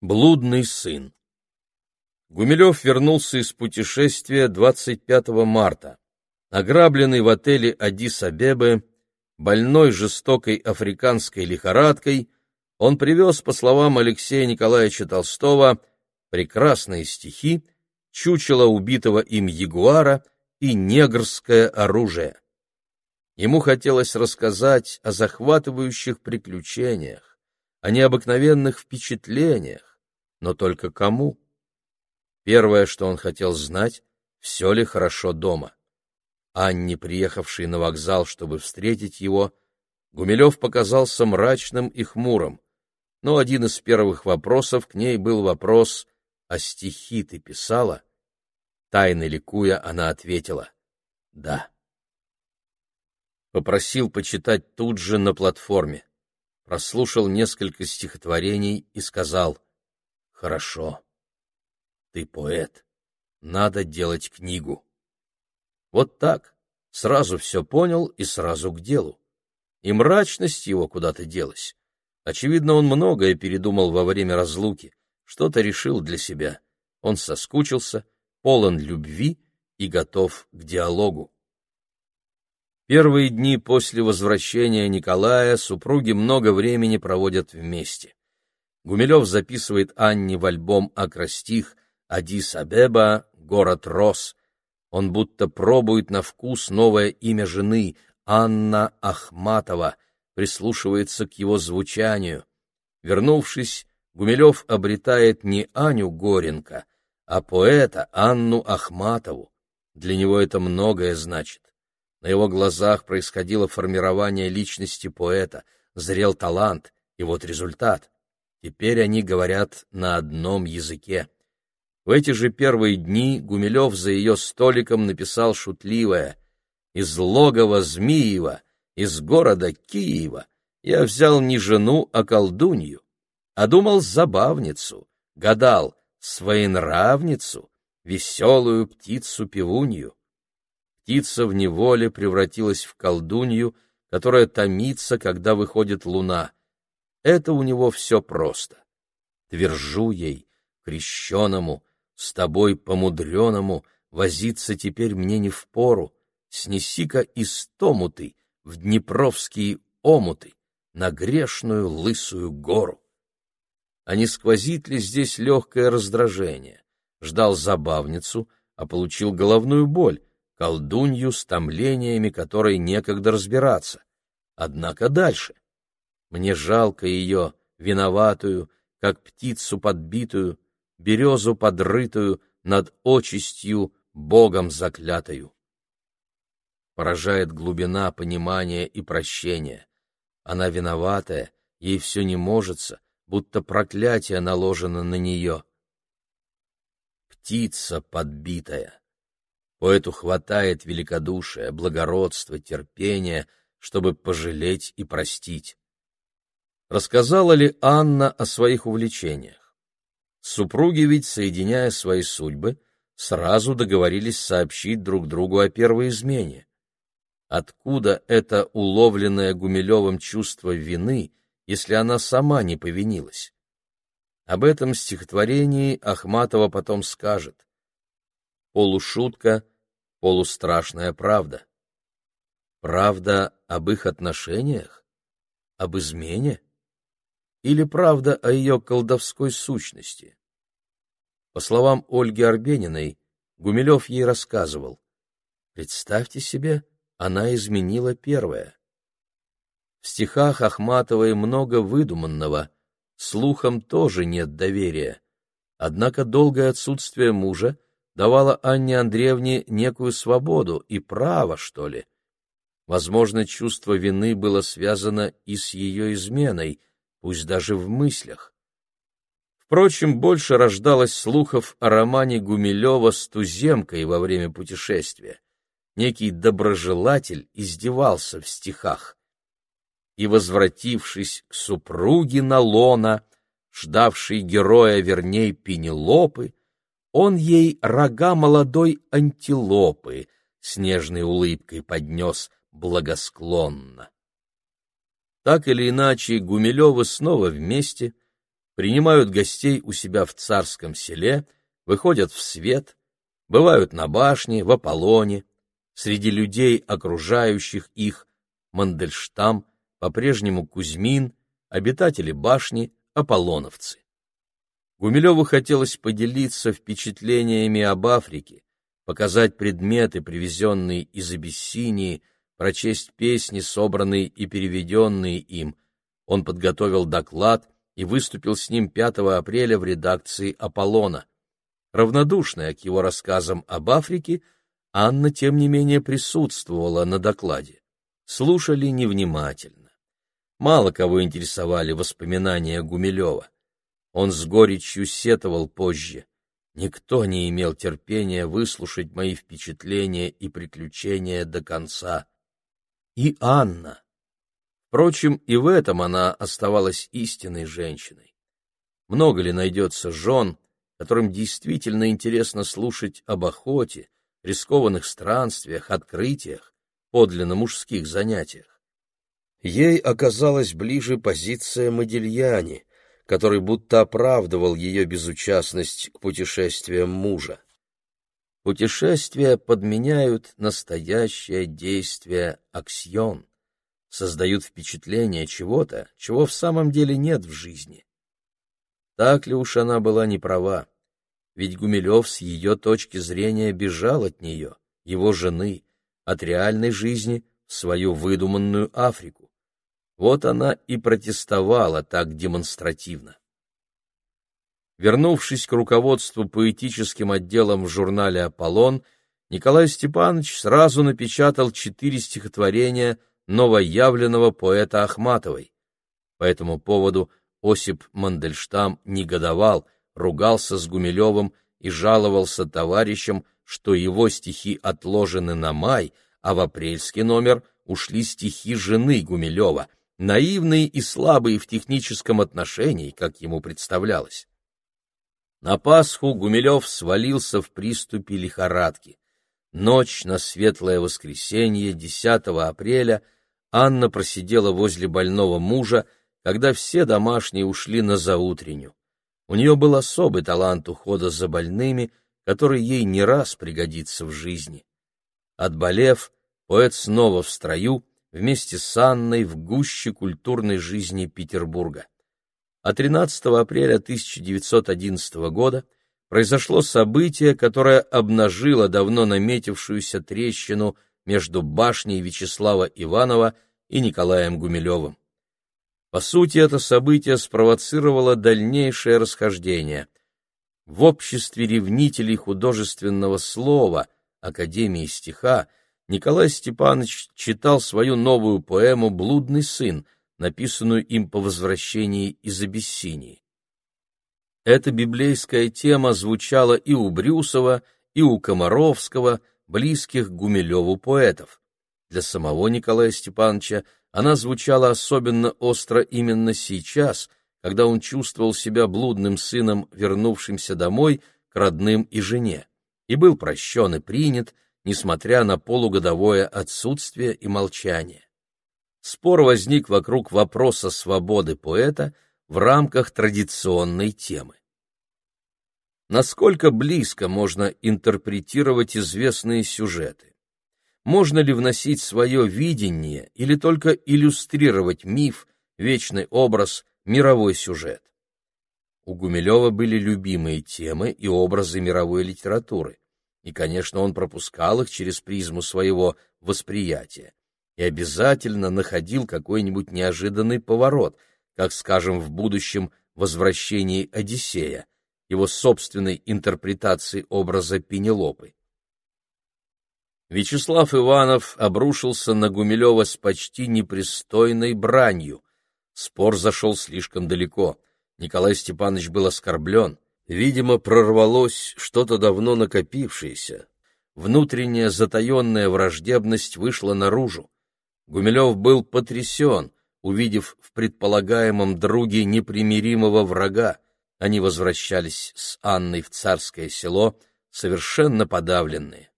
Блудный сын. Гумилев вернулся из путешествия 25 марта. Ограбленный в отеле Адис-Абебе, больной жестокой африканской лихорадкой, он привез, по словам Алексея Николаевича Толстого, прекрасные стихи, чучело убитого им ягуара и негрское оружие. Ему хотелось рассказать о захватывающих приключениях, о необыкновенных впечатлениях, но только кому? Первое, что он хотел знать, все ли хорошо дома. Анне, приехавшей на вокзал, чтобы встретить его, Гумилев показался мрачным и хмурым, но один из первых вопросов к ней был вопрос «А стихи ты писала?» Тайно ликуя, она ответила «Да». Попросил почитать тут же на платформе, прослушал несколько стихотворений и сказал — Хорошо. Ты поэт. Надо делать книгу. Вот так. Сразу все понял и сразу к делу. И мрачность его куда-то делась. Очевидно, он многое передумал во время разлуки, что-то решил для себя. Он соскучился, полон любви и готов к диалогу. Первые дни после возвращения Николая супруги много времени проводят вместе. Гумилев записывает Анне в альбом акростих «Адис-Абеба. Город Рос». Он будто пробует на вкус новое имя жены Анна Ахматова, прислушивается к его звучанию. Вернувшись, Гумилев обретает не Аню Горенко, а поэта Анну Ахматову. Для него это многое значит. На его глазах происходило формирование личности поэта, зрел талант, и вот результат. Теперь они говорят на одном языке. В эти же первые дни Гумилев за ее столиком написал шутливое «Из логова Змиева, из города Киева я взял не жену, а колдунью, а думал забавницу, гадал своенравницу, веселую птицу-певунью». Птица в неволе превратилась в колдунью, которая томится, когда выходит луна — это у него все просто. Твержу ей, крещеному, с тобой помудреному, возиться теперь мне не впору. Снеси-ка истому ты в днепровские омуты, на грешную лысую гору. А не сквозит ли здесь легкое раздражение? Ждал забавницу, а получил головную боль, колдунью с томлениями, которой некогда разбираться. Однако дальше — мне жалко ее, виноватую, как птицу подбитую, березу подрытую над очистью Богом заклятою. Поражает глубина понимания и прощения. Она виноватая, ей все не можется, будто проклятие наложено на нее. Птица подбитая. Поэту хватает великодушия, благородства, терпения, чтобы пожалеть и простить. Рассказала ли Анна о своих увлечениях? Супруги ведь, соединяя свои судьбы, сразу договорились сообщить друг другу о первой измене. Откуда это уловленное Гумилевым чувство вины, если она сама не повинилась? Об этом стихотворении Ахматова потом скажет. Полушутка, полустрашная правда. Правда об их отношениях? Об измене? Или правда о ее колдовской сущности? По словам Ольги Арбениной, Гумилев ей рассказывал. Представьте себе, она изменила первое. В стихах Ахматовой много выдуманного, слухам тоже нет доверия. Однако долгое отсутствие мужа давало Анне Андреевне некую свободу и право, что ли. Возможно, чувство вины было связано и с ее изменой, пусть даже в мыслях. Впрочем, больше рождалось слухов о романе Гумилева с туземкой во время путешествия. Некий доброжелатель издевался в стихах. И, возвратившись к супруге на лона, ждавшей героя верней Пенелопы, он ей рога молодой антилопы с нежной улыбкой поднес благосклонно. Так или иначе, Гумилевы снова вместе, принимают гостей у себя в царском селе, выходят в свет, бывают на башне, в Аполлоне, среди людей, окружающих их, Мандельштам, по-прежнему Кузьмин, обитатели башни, аполлоновцы. Гумилеву хотелось поделиться впечатлениями об Африке, показать предметы, привезенные из Абиссинии, прочесть песни, собранные и переведенные им. Он подготовил доклад и выступил с ним 5 апреля в редакции «Аполлона». Равнодушная к его рассказам об Африке, Анна, тем не менее, присутствовала на докладе. Слушали невнимательно. Мало кого интересовали воспоминания Гумилева. Он с горечью сетовал позже. Никто не имел терпения выслушать мои впечатления и приключения до конца. И Анна. Впрочем, и в этом она оставалась истинной женщиной. Много ли найдется жен, которым действительно интересно слушать об охоте, рискованных странствиях, открытиях, подлинно мужских занятиях? Ей оказалась ближе позиция Модельяни, который будто оправдывал ее безучастность к путешествиям мужа. Путешествия подменяют настоящее действие аксион, создают впечатление чего-то, чего в самом деле нет в жизни. Так ли уж она была не права? Ведь Гумилев с ее точки зрения бежал от нее, его жены, от реальной жизни в свою выдуманную Африку. Вот она и протестовала так демонстративно. Вернувшись к руководству поэтическим отделом в журнале «Аполлон», Николай Степанович сразу напечатал четыре стихотворения новоявленного поэта Ахматовой. По этому поводу Осип Мандельштам негодовал, ругался с Гумилевым и жаловался товарищам, что его стихи отложены на май, а в апрельский номер ушли стихи жены Гумилева — наивные и слабые в техническом отношении, как ему представлялось. На Пасху Гумилев свалился в приступе лихорадки. Ночь на светлое воскресенье, 10 апреля, Анна просидела возле больного мужа, когда все домашние ушли на заутренню. У нее был особый талант ухода за больными, который ей не раз пригодится в жизни. Отболев, поэт снова в строю вместе с Анной в гуще культурной жизни Петербурга. А 13 апреля 1911 года произошло событие, которое обнажило давно наметившуюся трещину между башней Вячеслава Иванова и Николаем Гумилевым. По сути, это событие спровоцировало дальнейшее расхождение. В обществе ревнителей художественного слова Академии стиха Николай Степанович читал свою новую поэму «Блудный сын», написанную им по возвращении из Абиссинии. Эта библейская тема звучала и у Брюсова, и у Комаровского, близких Гумилеву поэтов. Для самого Николая Степановича она звучала особенно остро именно сейчас, когда он чувствовал себя блудным сыном, вернувшимся домой к родным и жене, и был прощен и принят, несмотря на полугодовое отсутствие и молчание. Спор возник вокруг вопроса свободы поэта в рамках традиционной темы. Насколько близко можно интерпретировать известные сюжеты? Можно ли вносить свое видение или только иллюстрировать миф, вечный образ, мировой сюжет? У Гумилева были любимые темы и образы мировой литературы и, конечно, он пропускал их через призму своего восприятия и обязательно находил какой-нибудь неожиданный поворот, как, скажем, в будущем возвращении Одиссея, его собственной интерпретации образа Пенелопы. Вячеслав Иванов обрушился на Гумилева с почти непристойной бранью. Спор зашел слишком далеко. Николай Степанович был оскорблен. Видимо, прорвалось что-то давно накопившееся. Внутренняя затаенная враждебность вышла наружу. Гумилев был потрясен, увидев в предполагаемом друге непримиримого врага. Они возвращались с Анной в царское село, совершенно подавленные.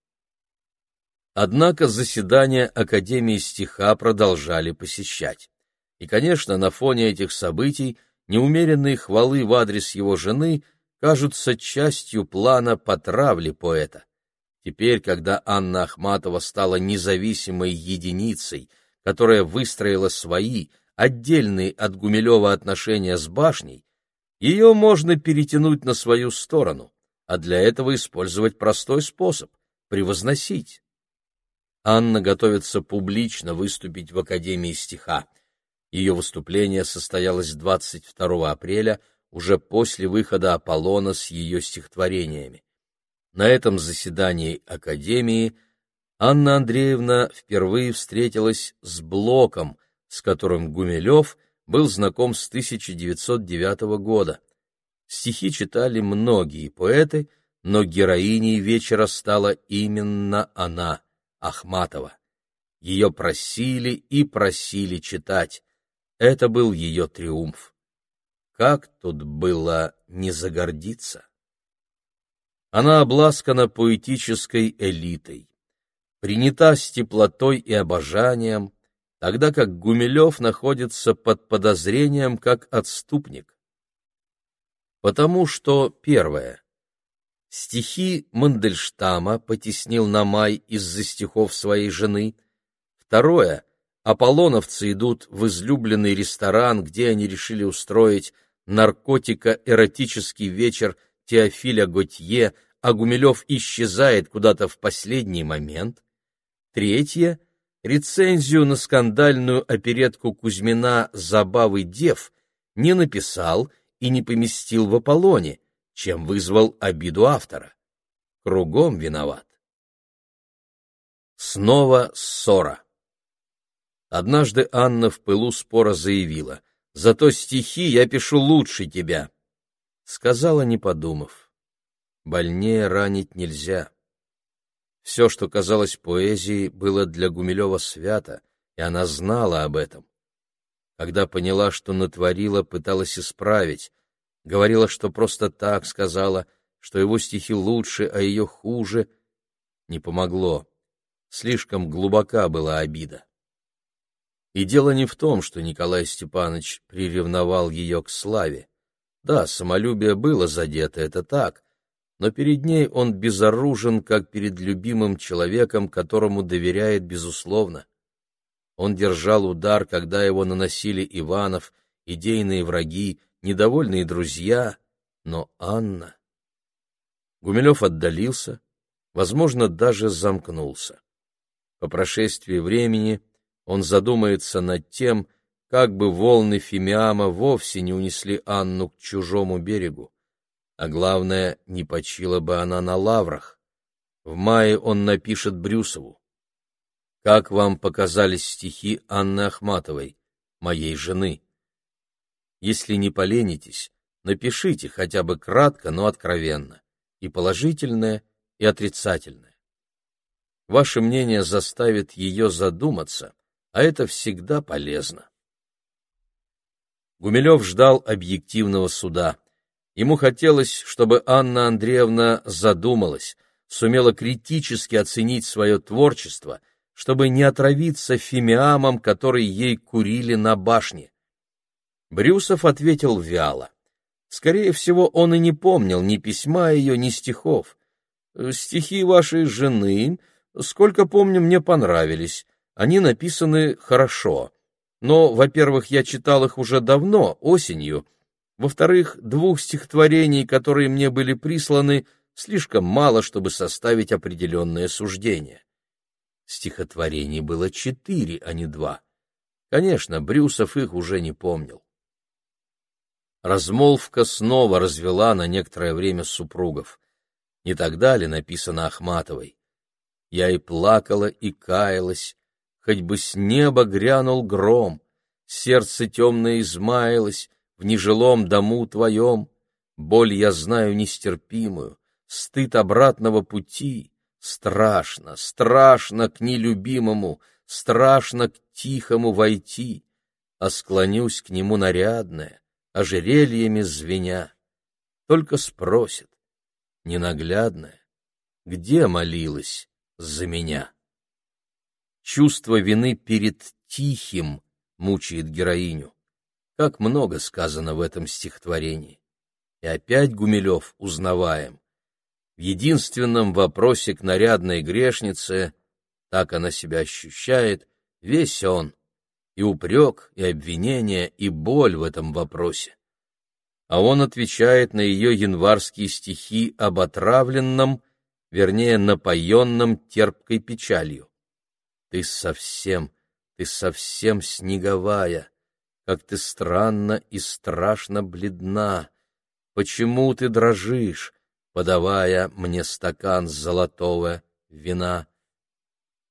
Однако заседания Академии стиха продолжали посещать. И, конечно, на фоне этих событий неумеренные хвалы в адрес его жены кажутся частью плана потравли поэта. Теперь, когда Анна Ахматова стала независимой единицей, которая выстроила свои, отдельные от Гумилева отношения с башней, ее можно перетянуть на свою сторону, а для этого использовать простой способ — превозносить. Анна готовится публично выступить в Академии стиха. Ее выступление состоялось 22 апреля, уже после выхода Аполлона с ее стихотворениями. На этом заседании Академии Анна Андреевна впервые встретилась с Блоком, с которым Гумилев был знаком с 1909 года. Стихи читали многие поэты, но героиней вечера стала именно она, Ахматова. Ее просили и просили читать. Это был ее триумф. Как тут было не загордиться? Она обласкана поэтической элитой, принята с теплотой и обожанием, тогда как Гумилев находится под подозрением как отступник. Потому что, первое, стихи Мандельштама потеснил на май из-за стихов своей жены, второе, Аполлоновцы идут в излюбленный ресторан, где они решили устроить наркотико-эротический вечер Теофиля Готье, а Гумилев исчезает куда-то в последний момент. Третье — рецензию на скандальную оперетку Кузьмина «Забавы дев» не написал и не поместил в Аполлоне, чем вызвал обиду автора. Кругом виноват. Снова ссора. Однажды Анна в пылу спора заявила, «Зато стихи я пишу лучше тебя», — сказала, не подумав. Больнее ранить нельзя. Все, что казалось поэзией, было для Гумилева свято, и она знала об этом. Когда поняла, что натворила, пыталась исправить, говорила, что просто так сказала, что его стихи лучше, а ее хуже. Не помогло. Слишком глубока была обида. И дело не в том, что Николай Степанович приревновал ее к славе. Да, самолюбие было задето, это так, но перед ней он безоружен, как перед любимым человеком, которому доверяет безусловно. Он держал удар, когда его наносили Иванов, идейные враги, недовольные друзья, но Анна... Гумилев отдалился, возможно, даже замкнулся. По прошествии времени он задумается над тем, как бы волны Фимиама вовсе не унесли Анну к чужому берегу. А главное, не почила бы она на лаврах. В мае он напишет Брюсову. «Как вам показались стихи Анны Ахматовой, моей жены? Если не поленитесь, напишите хотя бы кратко, но откровенно, и положительное, и отрицательное. Ваше мнение заставит ее задуматься, а это всегда полезно. Гумилев ждал объективного суда. Ему хотелось, чтобы Анна Андреевна задумалась, сумела критически оценить свое творчество, чтобы не отравиться фимиамом, который ей курили на башне. Брюсов ответил вяло. Скорее всего, он и не помнил ни письма ее, ни стихов. «Стихи вашей жены, сколько помню, мне понравились. Они написаны хорошо, но, во-первых, я читал их уже давно, осенью, во-вторых, двух стихотворений, которые мне были присланы, слишком мало, чтобы составить определенное суждение. Стихотворений было четыре, а не два. Конечно, Брюсов их уже не помнил. Размолвка снова развела на некоторое время супругов. Не тогда ли написано Ахматовой? Я и плакала, и каялась, хоть бы с неба грянул гром, сердце темное измаялось в нежилом дому твоем, боль я знаю нестерпимую, стыд обратного пути, страшно, страшно к нелюбимому, страшно к тихому войти, а склонюсь к нему нарядная, ожерельями звеня. Только спросит, ненаглядная, где молилась за меня? Чувство вины перед тихим мучает героиню. Как много сказано в этом стихотворении. И опять Гумилев узнаваем. В единственном вопросе к нарядной грешнице, так она себя ощущает, весь он, и упрек, и обвинение, и боль в этом вопросе. А он отвечает на ее январские стихи об отравленном, вернее, напоенном терпкой печалью. Ты совсем, ты совсем снеговая, как ты странно и страшно бледна. Почему ты дрожишь, подавая мне стакан золотого вина?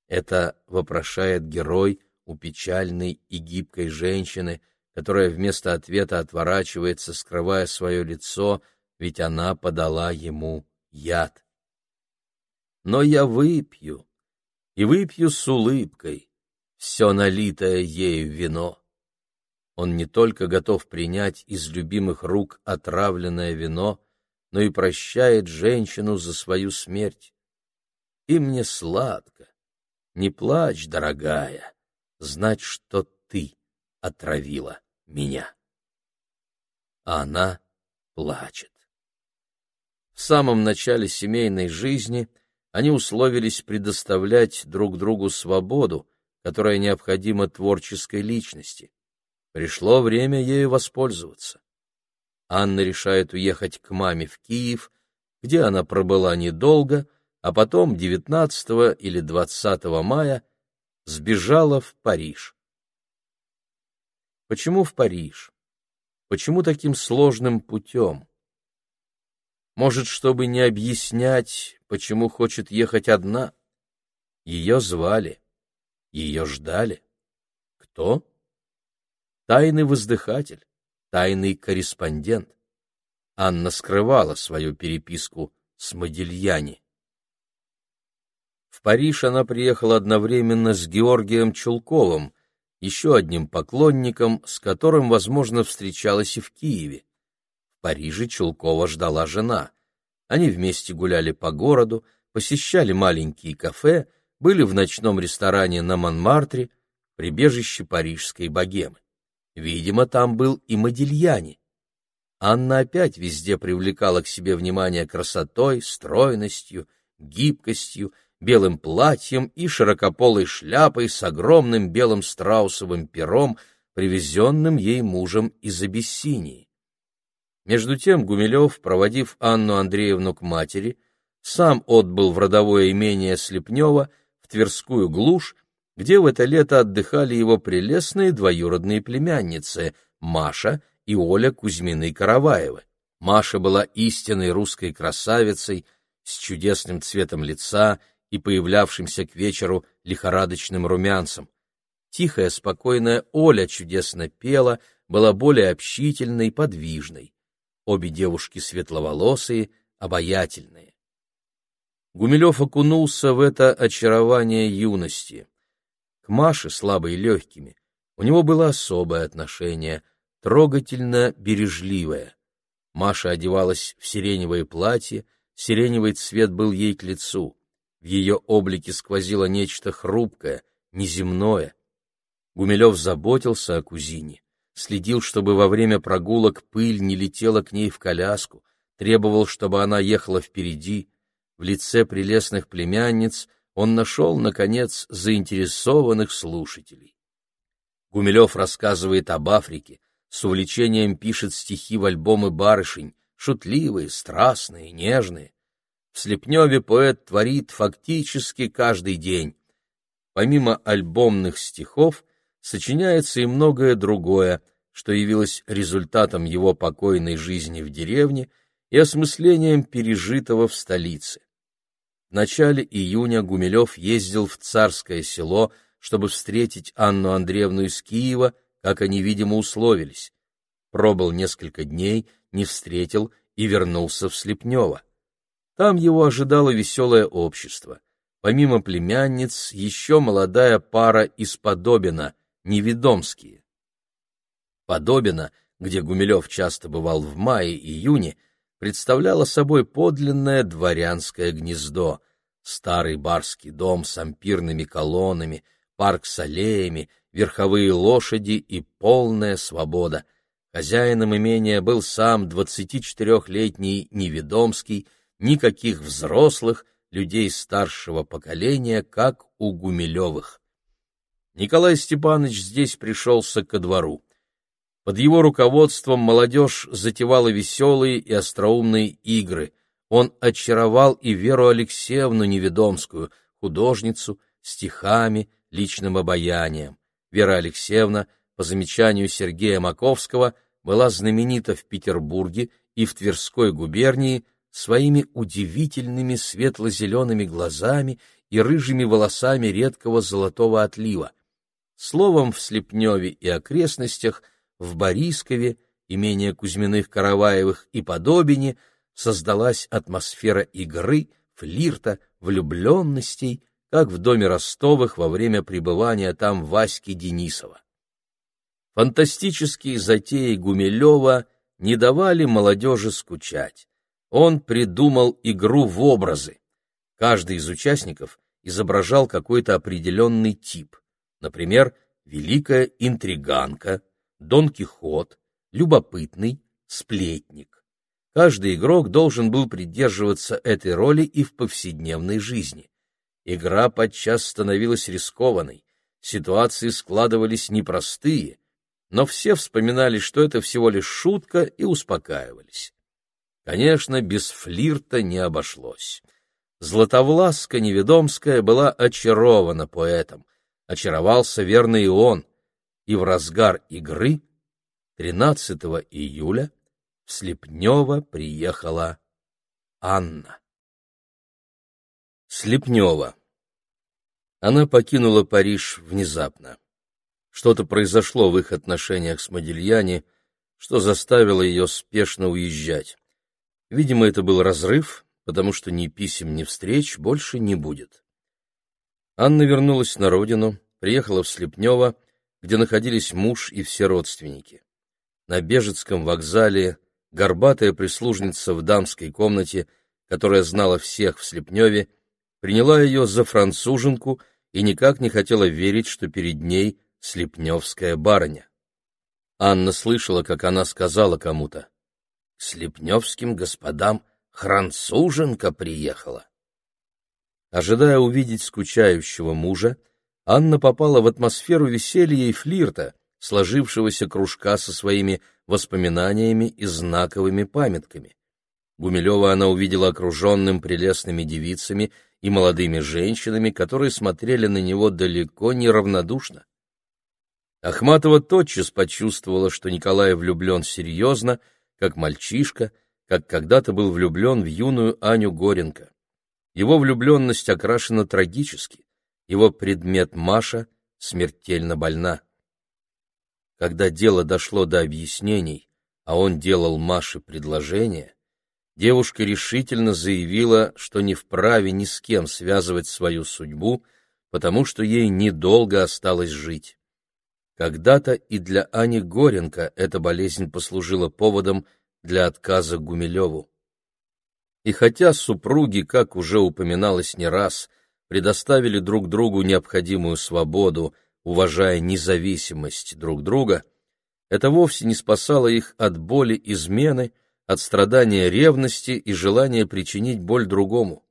Это вопрошает герой у печальной и гибкой женщины, которая вместо ответа отворачивается, скрывая свое лицо, ведь она подала ему яд. Но я выпью, и выпью с улыбкой все налитое ею вино. Он не только готов принять из любимых рук отравленное вино, но и прощает женщину за свою смерть. И мне сладко. Не плачь, дорогая, знать, что ты отравила меня. А она плачет. В самом начале семейной жизни они условились предоставлять друг другу свободу, которая необходима творческой личности. Пришло время ею воспользоваться. Анна решает уехать к маме в Киев, где она пробыла недолго, а потом 19 или 20 мая сбежала в Париж. Почему в Париж? Почему таким сложным путем? Может, чтобы не объяснять, почему хочет ехать одна? Ее звали, ее ждали. Кто? Тайный воздыхатель, тайный корреспондент. Анна скрывала свою переписку с Модильяни. В Париж она приехала одновременно с Георгием Чулковым, еще одним поклонником, с которым, возможно, встречалась и в Киеве. Париже Чулкова ждала жена. Они вместе гуляли по городу, посещали маленькие кафе, были в ночном ресторане на Монмартре, прибежище парижской богемы. Видимо, там был и Модильяни. Анна опять везде привлекала к себе внимание красотой, стройностью, гибкостью, белым платьем и широкополой шляпой с огромным белым страусовым пером, привезенным ей мужем из Абиссинии. Между тем Гумилев, проводив Анну Андреевну к матери, сам отбыл в родовое имение Слепнева, в Тверскую глушь, где в это лето отдыхали его прелестные двоюродные племянницы Маша и Оля Кузьмины-Караваевы. Маша была истинной русской красавицей с чудесным цветом лица и появлявшимся к вечеру лихорадочным румянцем. Тихая, спокойная Оля чудесно пела, была более общительной, подвижной обе девушки светловолосые, обаятельные. Гумилев окунулся в это очарование юности. Маше, слабой и легкими, у него было особое отношение, трогательно бережливое. Маша одевалась в сиреневое платье, сиреневый цвет был ей к лицу. В ее облике сквозило нечто хрупкое, неземное. Гумилев заботился о кузине следил, чтобы во время прогулок пыль не летела к ней в коляску, требовал, чтобы она ехала впереди. В лице прелестных племянниц он нашел, наконец, заинтересованных слушателей. Гумилев рассказывает об Африке, с увлечением пишет стихи в альбомы барышень, шутливые, страстные, нежные. В Слепневе поэт творит фактически каждый день. Помимо альбомных стихов, сочиняется и многое другое, что явилось результатом его покойной жизни в деревне и осмыслением пережитого в столице. В начале июня Гумилев ездил в Царское село, чтобы встретить Анну Андреевну из Киева, как они, видимо, условились. Пробыл несколько дней, не встретил и вернулся в Слепнево. Там его ожидало веселое общество. Помимо племянниц, еще молодая пара из Подобина, неведомские. Подобина, где Гумилев часто бывал в мае-июне, представляла собой подлинное дворянское гнездо, старый барский дом с ампирными колоннами, парк с аллеями, верховые лошади и полная свобода. Хозяином имения был сам 24-летний Неведомский, никаких взрослых, людей старшего поколения, как у Гумилевых. Николай Степанович здесь пришелся ко двору. Под его руководством молодежь затевала веселые и остроумные игры. Он очаровал и Веру Алексеевну Неведомскую, художницу, стихами, личным обаянием. Вера Алексеевна, по замечанию Сергея Маковского, была знаменита в Петербурге и в Тверской губернии своими удивительными светло-зелеными глазами и рыжими волосами редкого золотого отлива. Словом, в Слепневе и окрестностях, в Борискове, имение Кузьминых-Караваевых и Подобине создалась атмосфера игры, флирта, влюбленностей, как в доме Ростовых во время пребывания там Васьки Денисова. Фантастические затеи Гумилева не давали молодежи скучать. Он придумал игру в образы. Каждый из участников изображал какой-то определенный тип. Например, великая интриганка, Дон Кихот, любопытный, сплетник. Каждый игрок должен был придерживаться этой роли и в повседневной жизни. Игра подчас становилась рискованной, ситуации складывались непростые, но все вспоминали, что это всего лишь шутка, и успокаивались. Конечно, без флирта не обошлось. Златовласка Неведомская была очарована поэтом, очаровался верно и он, и в разгар игры 13 июля в Слепнево приехала Анна. Слепнева. Она покинула Париж внезапно. Что-то произошло в их отношениях с Модильяне, что заставило ее спешно уезжать. Видимо, это был разрыв, потому что ни писем, ни встреч больше не будет. Анна вернулась на родину, приехала в Слепнево, где находились муж и все родственники. На Бежецком вокзале горбатая прислужница в дамской комнате, которая знала всех в Слепневе, приняла ее за француженку и никак не хотела верить, что перед ней слепневская барыня. Анна слышала, как она сказала кому-то слепневским господам француженка приехала. Ожидая увидеть скучающего мужа, Анна попала в атмосферу веселья и флирта, сложившегося кружка со своими воспоминаниями и знаковыми памятками. Гумилева она увидела окруженным прелестными девицами и молодыми женщинами, которые смотрели на него далеко не равнодушно. Ахматова тотчас почувствовала, что Николай влюблен серьезно, как мальчишка, как когда-то был влюблен в юную Аню Горенко. Его влюбленность окрашена трагически, его предмет Маша смертельно больна. Когда дело дошло до объяснений, а он делал Маше предложение, девушка решительно заявила, что не вправе ни с кем связывать свою судьбу, потому что ей недолго осталось жить. Когда-то и для Ани Горенко эта болезнь послужила поводом для отказа Гумилеву. И хотя супруги, как уже упоминалось не раз, предоставили друг другу необходимую свободу, уважая независимость друг друга, это вовсе не спасало их от боли измены, от страдания ревности и желания причинить боль другому.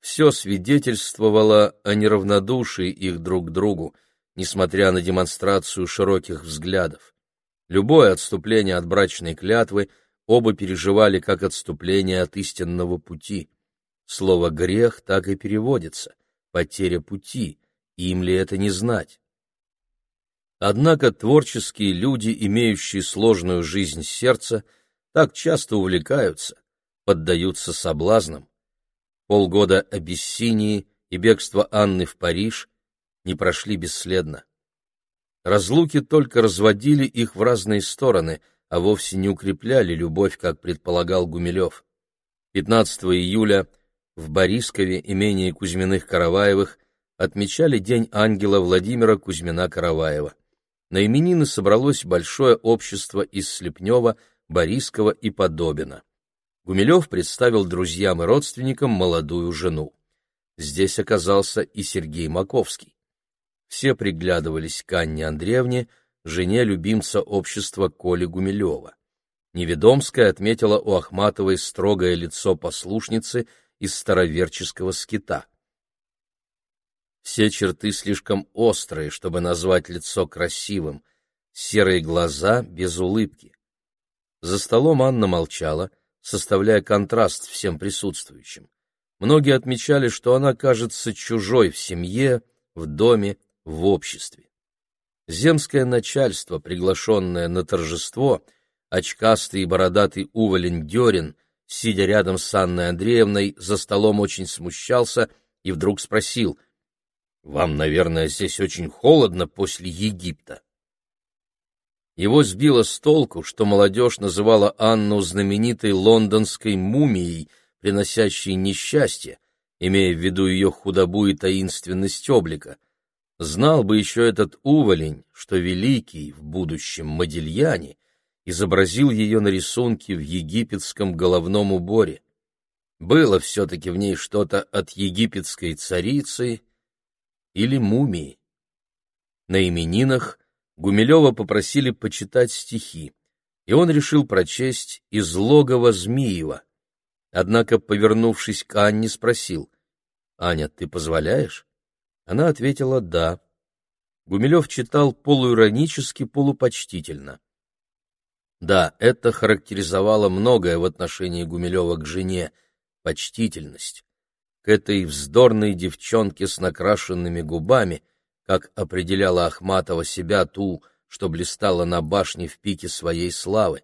Все свидетельствовало о неравнодушии их друг к другу, несмотря на демонстрацию широких взглядов. Любое отступление от брачной клятвы оба переживали как отступление от истинного пути. Слово «грех» так и переводится — потеря пути, им ли это не знать? Однако творческие люди, имеющие сложную жизнь сердца, так часто увлекаются, поддаются соблазнам. Полгода Абиссинии и бегство Анны в Париж не прошли бесследно. Разлуки только разводили их в разные стороны, а вовсе не укрепляли любовь, как предполагал Гумилев. 15 июля в Борискове, имении Кузьминых-Караваевых, отмечали День ангела Владимира Кузьмина-Караваева. На именины собралось большое общество из Слепнева, Борискова и Подобина. Гумилев представил друзьям и родственникам молодую жену. Здесь оказался и Сергей Маковский. Все приглядывались к Анне Андреевне, жене любимца общества Коли Гумилева. Неведомская отметила у Ахматовой строгое лицо послушницы из староверческого скита. Все черты слишком острые, чтобы назвать лицо красивым, серые глаза без улыбки. За столом Анна молчала, составляя контраст всем присутствующим. Многие отмечали, что она кажется чужой в семье, в доме, в обществе. Земское начальство, приглашенное на торжество, очкастый и бородатый уволень Дерин, сидя рядом с Анной Андреевной, за столом очень смущался и вдруг спросил, «Вам, наверное, здесь очень холодно после Египта?» Его сбило с толку, что молодежь называла Анну знаменитой лондонской мумией, приносящей несчастье, имея в виду ее худобу и таинственность облика. Знал бы еще этот уволень, что великий в будущем Модильяне изобразил ее на рисунке в египетском головном уборе. Было все-таки в ней что-то от египетской царицы или мумии. На именинах Гумилева попросили почитать стихи, и он решил прочесть из логова Змиева. Однако, повернувшись к Анне, спросил, «Аня, ты позволяешь?» Она ответила «да». Гумилев читал полуиронически, полупочтительно. Да, это характеризовало многое в отношении Гумилева к жене — почтительность. К этой вздорной девчонке с накрашенными губами, как определяла Ахматова себя ту, что блистала на башне в пике своей славы.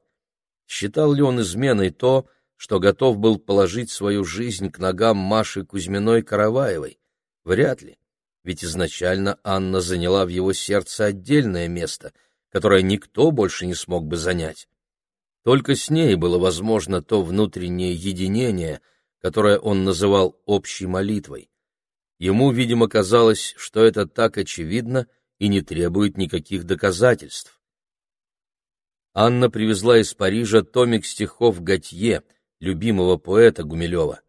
Считал ли он изменой то, что готов был положить свою жизнь к ногам Маши Кузьминой-Караваевой? Вряд ли ведь изначально Анна заняла в его сердце отдельное место, которое никто больше не смог бы занять. Только с ней было возможно то внутреннее единение, которое он называл общей молитвой. Ему, видимо, казалось, что это так очевидно и не требует никаких доказательств. Анна привезла из Парижа томик стихов Готье, любимого поэта Гумилева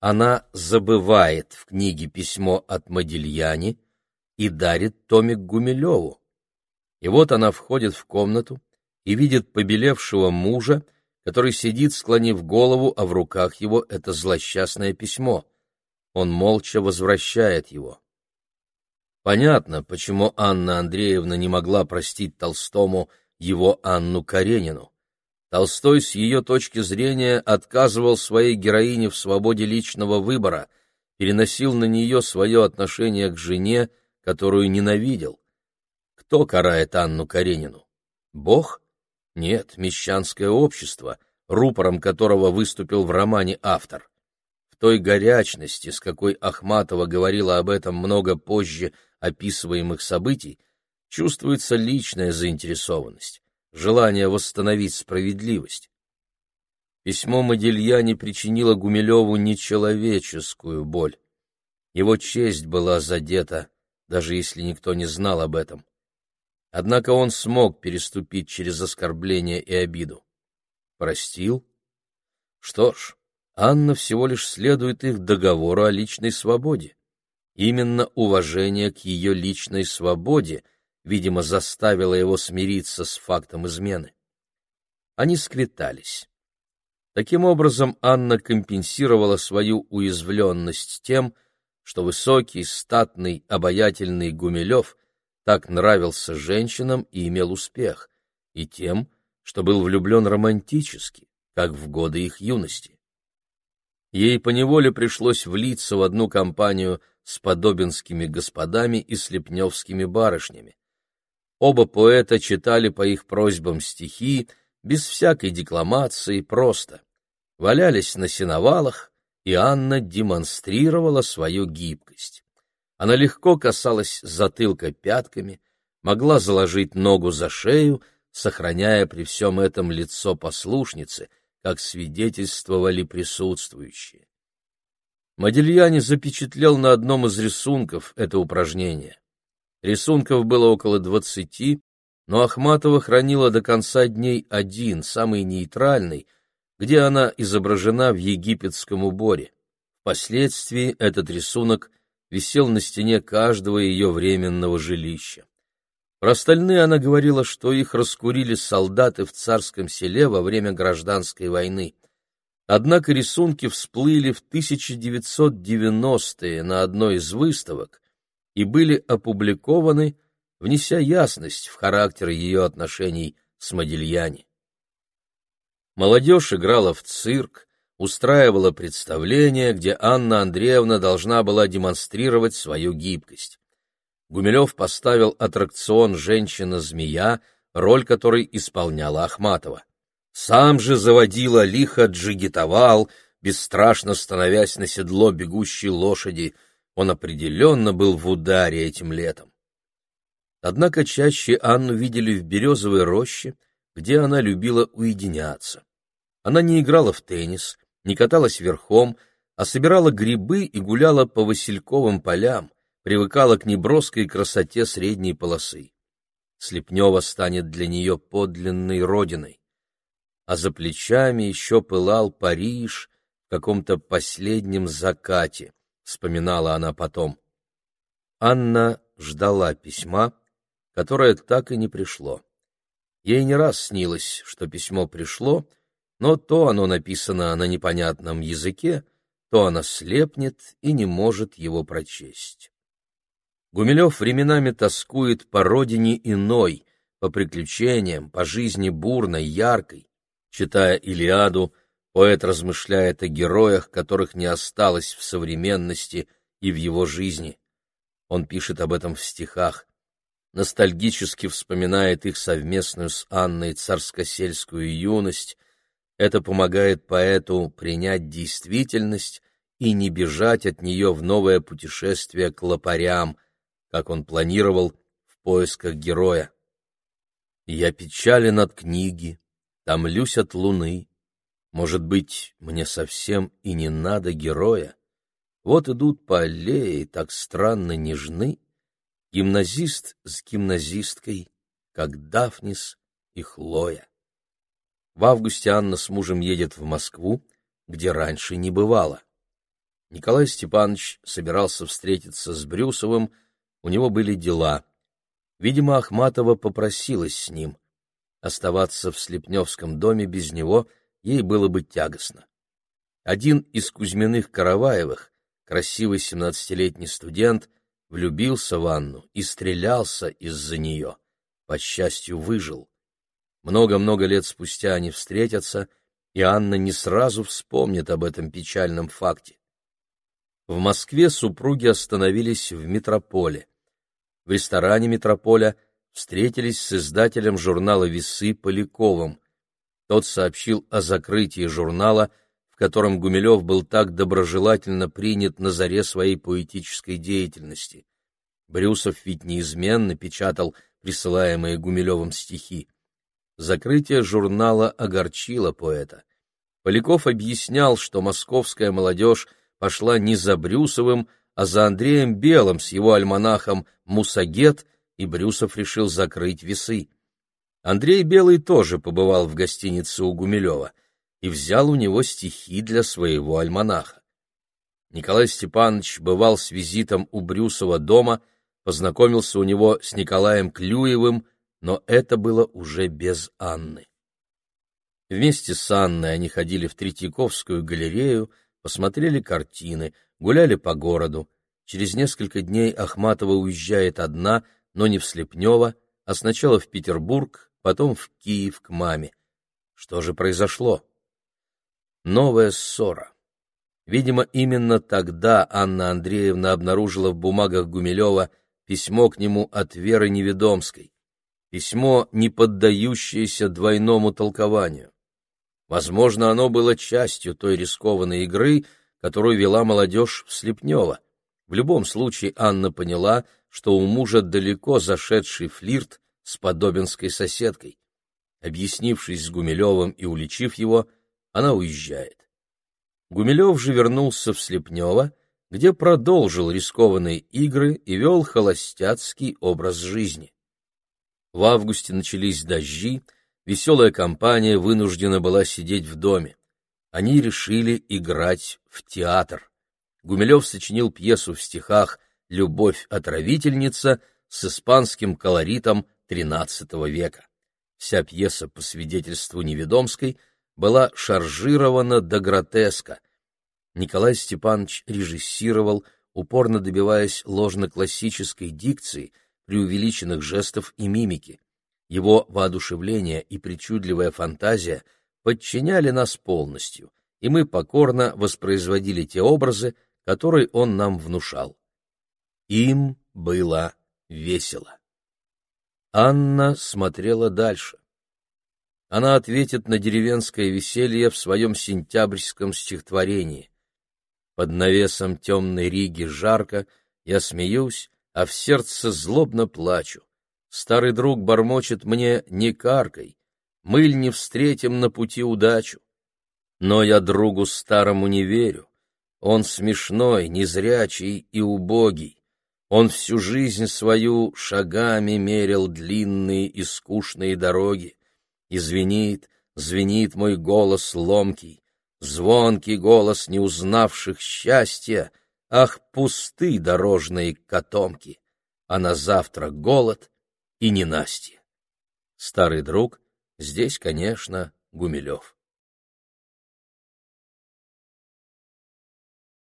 она забывает в книге письмо от Модильяни и дарит томик Гумилеву. И вот она входит в комнату и видит побелевшего мужа, который сидит, склонив голову, а в руках его это злосчастное письмо. Он молча возвращает его. Понятно, почему Анна Андреевна не могла простить Толстому его Анну Каренину. Толстой с ее точки зрения отказывал своей героине в свободе личного выбора, переносил на нее свое отношение к жене, которую ненавидел. Кто карает Анну Каренину? Бог? Нет, мещанское общество, рупором которого выступил в романе автор. В той горячности, с какой Ахматова говорила об этом много позже описываемых событий, чувствуется личная заинтересованность желание восстановить справедливость. Письмо Модельяне причинило Гумилеву нечеловеческую боль. Его честь была задета, даже если никто не знал об этом. Однако он смог переступить через оскорбление и обиду. Простил? Что ж, Анна всего лишь следует их договору о личной свободе. Именно уважение к ее личной свободе — видимо, заставила его смириться с фактом измены. Они сквитались. Таким образом, Анна компенсировала свою уязвленность тем, что высокий, статный, обаятельный Гумилев так нравился женщинам и имел успех, и тем, что был влюблен романтически, как в годы их юности. Ей поневоле пришлось влиться в одну компанию с подобинскими господами и слепневскими барышнями. Оба поэта читали по их просьбам стихи, без всякой декламации, просто. Валялись на сеновалах, и Анна демонстрировала свою гибкость. Она легко касалась затылка пятками, могла заложить ногу за шею, сохраняя при всем этом лицо послушницы, как свидетельствовали присутствующие. Модельяне запечатлел на одном из рисунков это упражнение. Рисунков было около двадцати, но Ахматова хранила до конца дней один, самый нейтральный, где она изображена в египетском уборе. Впоследствии этот рисунок висел на стене каждого ее временного жилища. Про остальные она говорила, что их раскурили солдаты в царском селе во время гражданской войны. Однако рисунки всплыли в 1990-е на одной из выставок и были опубликованы, внеся ясность в характер ее отношений с Модильяни. Молодежь играла в цирк, устраивала представление, где Анна Андреевна должна была демонстрировать свою гибкость. Гумилев поставил аттракцион «Женщина-змея», роль которой исполняла Ахматова. Сам же заводила лихо джигитовал, бесстрашно становясь на седло бегущей лошади. Он определенно был в ударе этим летом. Однако чаще Анну видели в березовой роще, где она любила уединяться. Она не играла в теннис, не каталась верхом, а собирала грибы и гуляла по Васильковым полям, привыкала к неброской красоте средней полосы. Слепнева станет для нее подлинной родиной. А за плечами еще пылал Париж в каком-то последнем закате, вспоминала она потом. Анна ждала письма, которое так и не пришло. Ей не раз снилось, что письмо пришло, но то оно написано на непонятном языке, то она слепнет и не может его прочесть. Гумилев временами тоскует по родине иной, по приключениям, по жизни бурной, яркой. Читая «Илиаду», поэт размышляет о героях, которых не осталось в современности и в его жизни. Он пишет об этом в стихах, ностальгически вспоминает их совместную с Анной царскосельскую юность. Это помогает поэту принять действительность и не бежать от нее в новое путешествие к лопарям — как он планировал в поисках героя. Я печален от книги, томлюсь от луны. Может быть, мне совсем и не надо героя. Вот идут по аллее, так странно нежны, гимназист с гимназисткой, как Дафнис и Хлоя. В августе Анна с мужем едет в Москву, где раньше не бывало. Николай Степанович собирался встретиться с Брюсовым, у него были дела. Видимо, Ахматова попросилась с ним. Оставаться в Слепневском доме без него ей было бы тягостно. Один из Кузьминых Караваевых, красивый семнадцатилетний студент, влюбился в Анну и стрелялся из-за нее. По счастью, выжил. Много-много лет спустя они встретятся, и Анна не сразу вспомнит об этом печальном факте. В Москве супруги остановились в метрополе в ресторане «Метрополя» встретились с издателем журнала «Весы» Поляковым. Тот сообщил о закрытии журнала, в котором Гумилев был так доброжелательно принят на заре своей поэтической деятельности. Брюсов ведь неизменно печатал присылаемые Гумилевым стихи. Закрытие журнала огорчило поэта. Поляков объяснял, что московская молодежь пошла не за Брюсовым, а за Андреем Белым с его альманахом «Мусагет» и Брюсов решил закрыть весы. Андрей Белый тоже побывал в гостинице у Гумилева и взял у него стихи для своего альманаха. Николай Степанович бывал с визитом у Брюсова дома, познакомился у него с Николаем Клюевым, но это было уже без Анны. Вместе с Анной они ходили в Третьяковскую галерею, посмотрели картины, гуляли по городу. Через несколько дней Ахматова уезжает одна, но не в Слепнево, а сначала в Петербург, потом в Киев к маме. Что же произошло? Новая ссора. Видимо, именно тогда Анна Андреевна обнаружила в бумагах Гумилева письмо к нему от Веры Неведомской. Письмо, не поддающееся двойному толкованию. Возможно, оно было частью той рискованной игры, которую вела молодежь в Слепнево. В любом случае Анна поняла, что у мужа далеко зашедший флирт с подобинской соседкой. Объяснившись с Гумилевым и уличив его, она уезжает. Гумилев же вернулся в Слепнево, где продолжил рискованные игры и вел холостяцкий образ жизни. В августе начались дожди, веселая компания вынуждена была сидеть в доме они решили играть в театр. Гумилев сочинил пьесу в стихах «Любовь-отравительница», с испанским колоритом XIII века. Вся пьеса, по свидетельству Неведомской, была шаржирована до гротеска. Николай Степанович режиссировал, упорно добиваясь ложно-классической дикции, преувеличенных жестов и мимики. Его воодушевление и причудливая фантазия подчиняли нас полностью, и мы покорно воспроизводили те образы, которые он нам внушал. Им было весело. Анна смотрела дальше. Она ответит на деревенское веселье в своем сентябрьском стихотворении. Под навесом темной Риги жарко, я смеюсь, а в сердце злобно плачу. Старый друг бормочет мне «не каркай», мыль не встретим на пути удачу. Но я другу старому не верю, он смешной, незрячий и убогий. Он всю жизнь свою шагами мерил длинные и скучные дороги. И звенит, звенит мой голос ломкий, звонкий голос не узнавших счастья, ах, пусты дорожные котомки, а на завтра голод и ненастье. Старый друг, здесь, конечно, Гумилев.